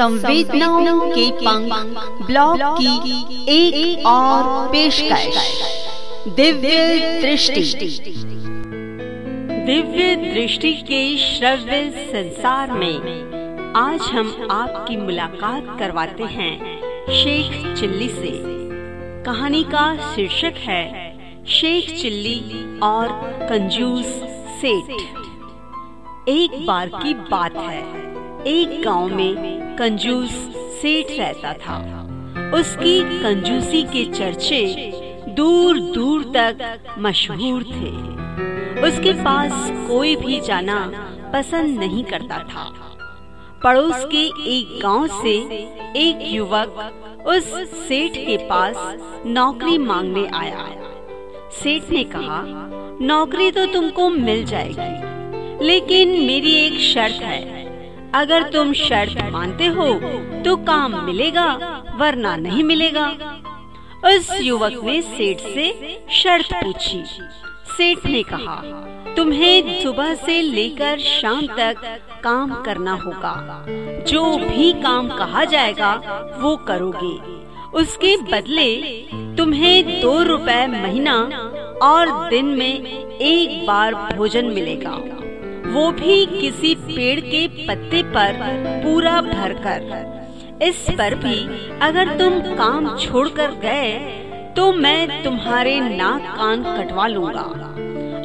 संवेदनाओं के पंख ब्लॉग की एक, एक और पेशकश। दिव्य दृष्टि। दिव्य दृष्टि के श्रव्य संसार में आज हम आपकी मुलाकात करवाते हैं शेख चिल्ली से। कहानी का शीर्षक है शेख चिल्ली और कंजूस सेठ। एक बार की बात है। एक गाँव में कंजूस सेठ रहता था। उसकी कंजूसी के चर्चे दूर दूर तक मशहूर थे। उसके पास कोई भी जाना पसंद नहीं करता था। पड़ोस के एक गाँव से एक युवक उस सेठ के पास नौकरी मांगने आया। सेठ ने कहा, नौकरी तो तुमको मिल जाएगी, लेकिन मेरी एक शर्त है। अगर तुम शर्त मानते हो तो काम मिलेगा, वरना नहीं मिलेगा। उस युवक ने सेठ से शर्त पूछी। सेठ ने कहा, तुम्हें सुबह से लेकर शाम तक काम करना होगा। जो भी काम कहा जाएगा, वो करोगे। उसके बदले तुम्हें दो रुपए महीना और दिन में एक बार भोजन मिलेगा। वो भी किसी पेड़ के पत्ते पर पूरा भरकर। इस पर भी अगर तुम काम छोड़कर गए तो मैं तुम्हारे नाक कान कटवा लूँगा।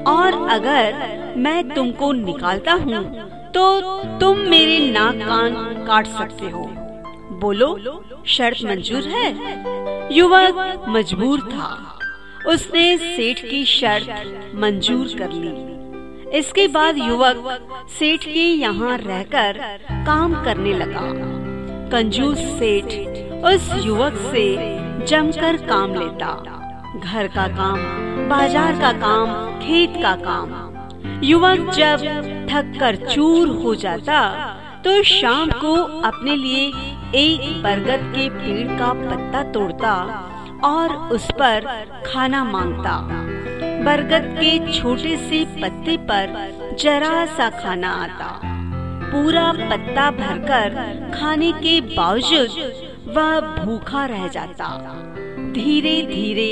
और अगर मैं तुमको निकालता हूँ तो तुम मेरे नाक कान काट सकते हो। बोलो, शर्त मंजूर है? युवक मजबूर था। उसने सेठ की शर्त मंजूर कर ली। इसके बाद युवक सेठ के यहाँ रहकर काम करने लगा। कंजूस सेठ उस युवक से जमकर काम लेता। घर का काम, बाज़ार का काम, खेत का काम। युवक जब थक कर चूर हो जाता तो शाम को अपने लिए एक बरगद के पेड़ का पत्ता तोड़ता और उस पर खाना माँगता। बरगद के छोटे से पत्ते पर जरा सा खाना आता। पूरा पत्ता भरकर खाने के बावजूद वह भूखा रह जाता। धीरे धीरे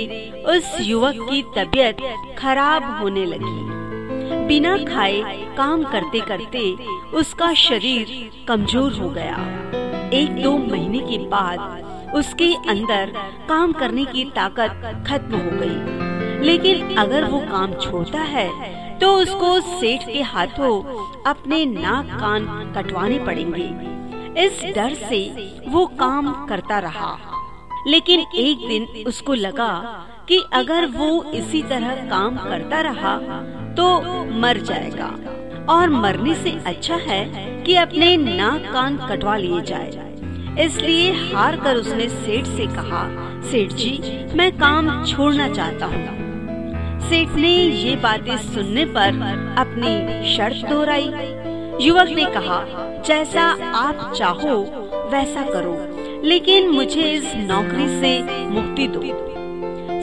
उस युवक की तबीयत खराब होने लगी। बिना खाए काम करते करते उसका शरीर कमज़ोर हो गया। एक दो महीने के बाद उसके अंदर काम करने की ताकत खत्म हो गई। लेकिन अगर वो काम छोड़ता है तो उसको सेठ के हाथों अपने नाक कान कटवाने पड़ेंगे। इस डर से वो काम करता रहा। लेकिन एक दिन उसको लगा कि अगर वो इसी तरह काम करता रहा तो मर जाएगा। और मरने से अच्छा है कि अपने नाक कान कटवा लिए जाए। इसलिए हार कर उसने सेठ से कहा, सेठ जी, मैं काम छोड़ना चाहता हूँ। सेठ ने ये बातें सुनने पर अपनी शर्त दोहराई। युवक ने कहा, जैसा आप चाहो, वैसा करो, लेकिन मुझे इस नौकरी से मुक्ति दो।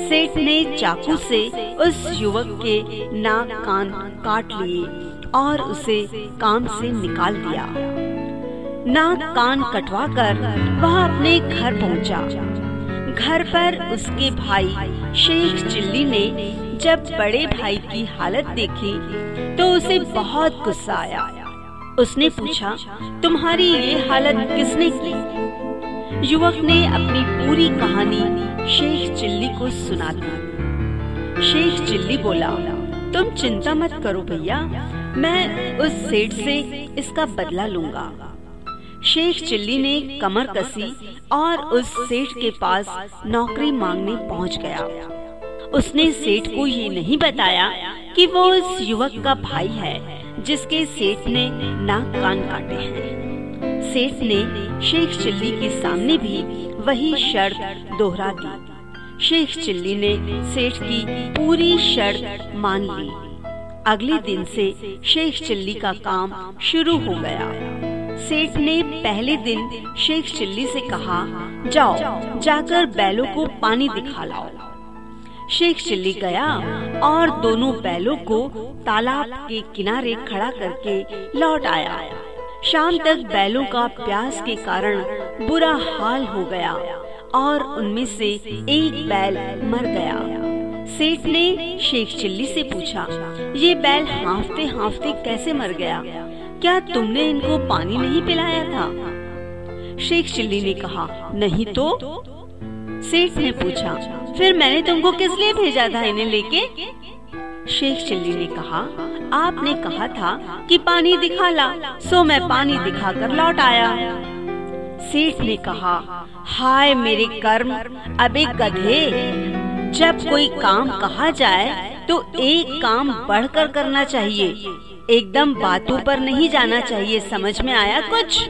सेठ ने चाकू से उस युवक के नाक कान काट लिए और उसे काम से निकाल दिया। नाक कान कटवा कर वह अपने घर पहुँचा। घर पर उसके भाई शेख चिल्ली ने जब बड़े भाई की हालत देखी तो उसे बहुत गुस्सा आया। उसने पूछा, तुम्हारी ये हालत किसने की? युवक ने अपनी पूरी कहानी शेख चिल्ली को सुना दी। शेख चिल्ली बोला, तुम चिंता मत करो भैया, मैं उस सेठ से इसका बदला लूँगा। शेख चिल्ली ने कमर कसी और उस सेठ के पास नौकरी मांगने पहुँच गया। उसने सेठ को ये नहीं बताया कि वो उस युवक का भाई है, जिसके सेठ ने नाक कान काटे हैं। सेठ ने शेख चिल्ली के सामने भी वही शर्त दोहरा दी। शेख चिल्ली ने सेठ की पूरी शर्त मान ली। अगले दिन से शेख चिल्ली का काम शुरू हो गया। सेठ ने पहले दिन शेख चिल्ली से कहा, जाओ, जाकर बैलों को पानी दिखा लाओ। शेख चिल्ली गया और दोनों बैलों को तालाब के किनारे खड़ा करके लौट आया। शाम तक बैलों का प्यास के कारण बुरा हाल हो गया और उनमें से एक बैल मर गया। सेठ ने शेख चिल्ली से पूछा, ये बैल हाफते हाफते कैसे मर गया? क्या तुमने इनको पानी नहीं पिलाया था? शेख चिल्ली ने कहा, नहीं तो। सेठ ने पूछा, फिर मैंने तुमको किस लिए भेजा था इन्हें लेके? शेख चिल्ली ने कहा, आपने कहा था कि पानी दिखा ला सो मैं पानी दिखाकर लौट आया। सेठ ने कहा, हाय मेरे कर्म, अबे गधे, जब कोई काम कहा जाए तो एक काम बढ़कर करना चाहिए। एकदम बातों पर नहीं जाना चाहिए, समझ में आया कुछ?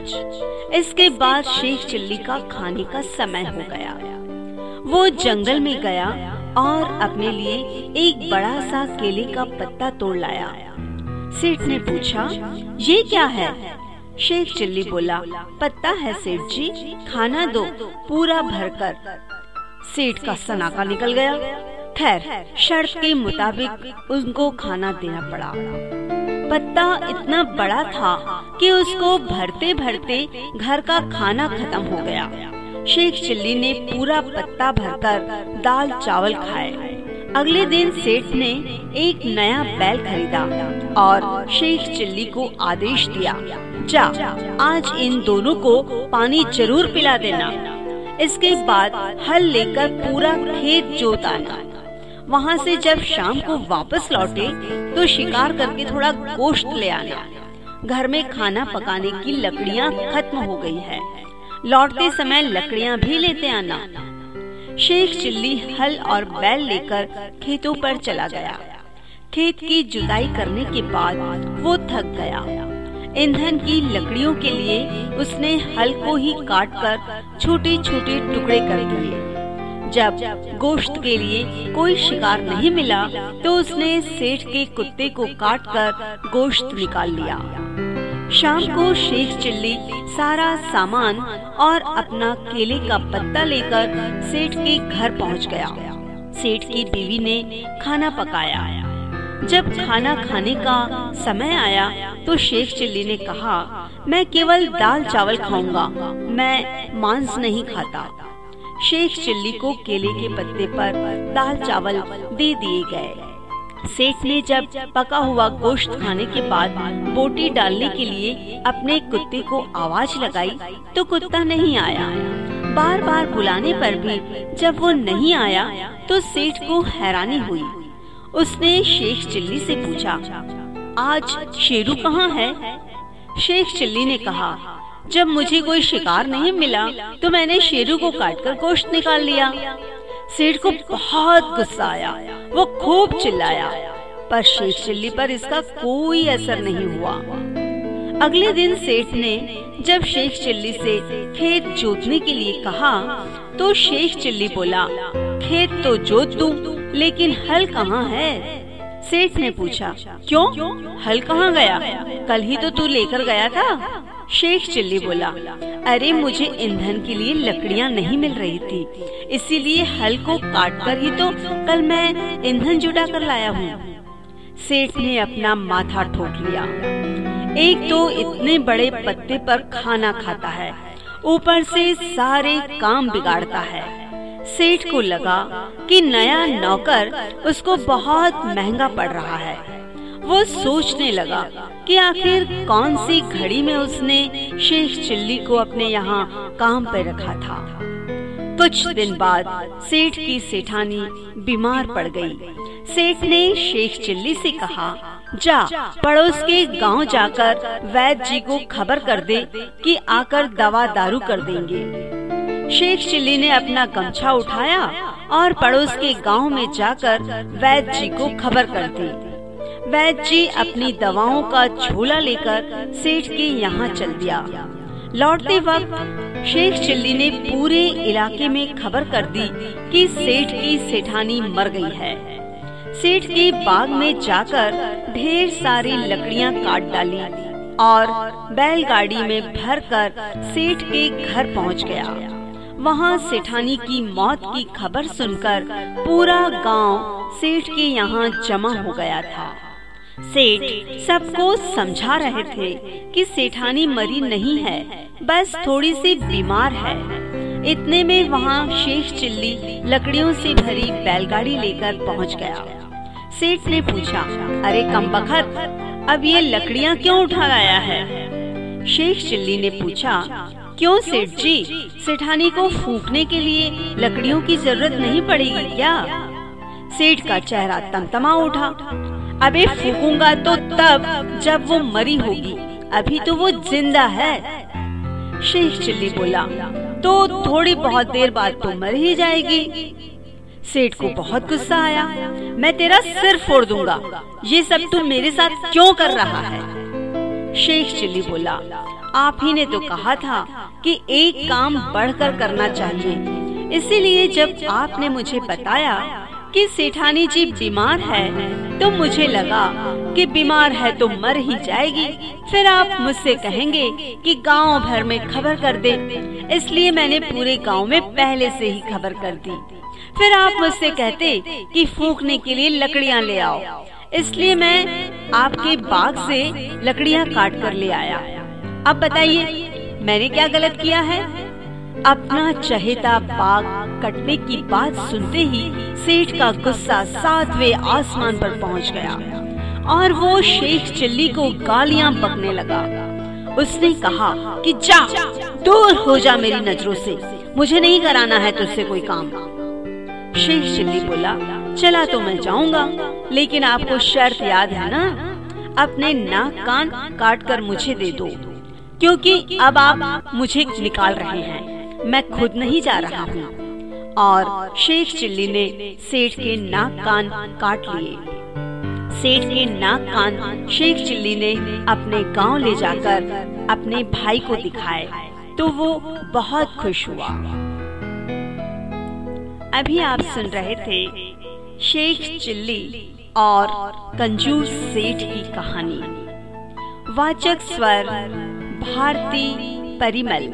इसके बाद शेख चिल्ली का खाने का समय हो गया। वो जंगल में गया और अपने लिए एक बड़ा सा केले का पत्ता तोड़ लाया। सेठ ने पूछा, ये क्या है? शेख चिल्ली बोला, पत्ता है सेठ जी, खाना दो, पूरा भरकर। सेठ का सनाका निकल गया। खैर, शर्त के मुताबिक उनको खाना देना पड़ा। पत्ता इतना बड़ा था कि उसको भरते भरते घर का खाना खत्म हो गया। शेख चिल्ली ने पूरा पत्ता भरकर दाल चावल खाए। अगले दिन सेठ ने एक नया बैल खरीदा और शेख चिल्ली को आदेश दिया, जा, आज इन दोनों को पानी ज़रूर पिला देना। इसके बाद हल लेकर पूरा खेत जोत आना। वहाँ से जब शाम को वापस लौटे तो शिकार करके थोड़ा गोश्त ले आना। घर में खाना पकाने की लकड़ियाँ खत्म हो गई है। लौटते समय लकड़ियाँ भी लेते आना। शेख चिल्ली हल और बैल लेकर खेतों पर चला गया। खेत की जुताई करने के बाद वो थक गया। ईंधन की लकड़ियों के लिए उसने हल को ही काट कर छोटे छोटे टुकड़े कर दिए। जब गोश्त के लिए कोई शिकार नहीं मिला तो उसने सेठ के कुत्ते को काट कर गोश्त निकाल लिया। शाम को शेख चिल्ली, सारा सामान और अपना केले का पत्ता लेकर सेठ के घर पहुँच गया। सेठ की बीवी ने खाना पकाया। जब खाना खाने का समय आया तो शेख चिल्ली ने कहा, मैं केवल दाल चावल खाऊँगा, मैं मांस नहीं खाता। शेख चिल्ली को केले के पत्ते पर दाल चावल दे दिए गए। सेठ ने जब पका हुआ गोश्त खाने के बाद बोटी डालने के लिए अपने कुत्ते को आवाज़ लगाई तो कुत्ता नहीं आया। बार बार बुलाने पर भी जब वो नहीं आया तो सेठ को हैरानी हुई। उसने शेख चिल्ली से पूछा, आज शेरू कहाँ है? शेख चिल्ली ने कहा, जब मुझे कोई शिकार नहीं मिला तो मैंने शेरू को काटकर गोश्त निकाल लिया। सेठ को बहुत गुस्सा आया। वो खूब चिल्लाया। पर शेख चिल्ली पर इसका कोई असर नहीं हुआ। अगले दिन सेठ ने जब शेख चिल्ली से खेत जोतने के लिए कहा तो शेख चिल्ली बोला खेत तो जोत दूँ, लेकिन हल कहाँ है? सेठ ने पूछा क्यों? हल कहाँ गया? कल ही तो तू लेकर गया था। शेख चिल्ली बोला, अरे, मुझे ईंधन के लिए लकड़ियाँ नहीं मिल रही थी। इसीलिए हल को काट कर ही तो कल मैं ईंधन जुटा कर लाया हूँ। सेठ ने अपना माथा ठोक लिया। एक तो इतने बड़े पत्ते पर खाना खाता है। ऊपर से सारे काम बिगाड़ता है। सेठ को लगा कि नया नौकर उसको बहुत महँगा पड़ रहा है। वो सोचने लगा कि आखिर कौन सी घड़ी में उसने शेख चिल्ली को अपने यहाँ काम पर रखा था। कुछ दिन बाद सेठ की सेठानी बीमार पड़ गई। सेठ ने शेख चिल्ली से कहा, जा, पड़ोस के गाँव जाकर वैद्य जी को खबर कर दे कि आकर दवा दारू कर देंगे। शेख चिल्ली ने अपना गमछा उठाया और पड़ोस के गाँव में जाकर वैद्य जी को खबर कर दी। वैद्य जी अपनी दवाओं का झोला लेकर सेठ के यहाँ चल दिया। लौटते वक्त शेख चिल्ली ने पूरे इलाके में खबर कर दी कि सेठ की सेठानी मर गई है। सेठ के बाग में जाकर ढेर सारी लकड़ियाँ काट डाली और बैलगाड़ी में भरकर सेठ के घर पहुँच गया। वहाँ सेठानी की मौत की खबर सुनकर पूरा गाँव सेठ के यहाँ जमा हो गया था। सेठ सबको समझा रहे थे कि सेठानी मरी नहीं है, बस थोड़ी सी बीमार है। इतने में वहाँ शेख चिल्ली लकड़ियों से भरी बैलगाड़ी लेकर पहुँच गया। सेठ ने पूछा, अरे कम बखत, अब ये लकड़ियाँ क्यों उठा लाया है? शेख चिल्ली ने पूछा, क्यों सेठ जी? सेठानी को फूकने के लिए लकड़ियों की ज़रूरत नहीं पड़ेगी क्या? सेठ का चेहरा तमतमा उठा। अबे फूकूँगा तो तब जब वो मरी होगी। अभी तो वो ज़िंदा है। शेख चिल्ली बोला तो थोड़ी बहुत देर बाद तो मर ही जाएगी। सेठ को बहुत गुस्सा आया, मैं तेरा सिर फोड़ दूँगा। ये सब तू मेरे साथ क्यों कर रहा है? शेख चिल्ली बोला, आप ही ने तो कहा था कि एक काम बढ़कर करना चाहिए। इसीलिए जब आपने मुझे बताया कि सेठानी जी बीमार है तो मुझे लगा कि बीमार है तो मर ही जाएगी। फिर आप मुझसे कहेंगे कि गाँव भर में खबर कर दे। इसलिए मैंने पूरे गाँव में पहले से ही खबर कर दी। फिर आप मुझसे कहते कि फूकने के लिए लकड़ियाँ ले आओ। इसलिए मैं आपके बाग से लकड़ियाँ काट कर ले आया। अब बताइए, मैंने क्या गलत किया है? अपना चहेता बाग कटने की बात सुनते ही सेठ का गुस्सा सातवें आसमान पर पहुँच गया और वो शेख चिल्ली को गालियाँ बकने लगा। उसने कहा कि जा, दूर हो जा मेरी नज़रों से, मुझे नहीं कराना है तुझसे कोई काम। शेख चिल्ली बोला, चला तो मैं जाऊँगा, लेकिन आपको शर्त याद है ना? अपने नाक कान काट कर मुझे दे दो, क्योंकि अब आप मुझे निकाल रहे हैं। मैं खुद नहीं जा रहा हूँ। और शेख चिल्ली ने सेठ के नाक कान काट लिए। सेठ के नाक कान शेख चिल्ली ने अपने गाँव ले जाकर अपने भाई को दिखाए तो वो बहुत खुश हुआ। अभी आप सुन रहे थे शेख चिल्ली और कंजूस सेठ की कहानी। वाचक स्वर, भारती परिमल।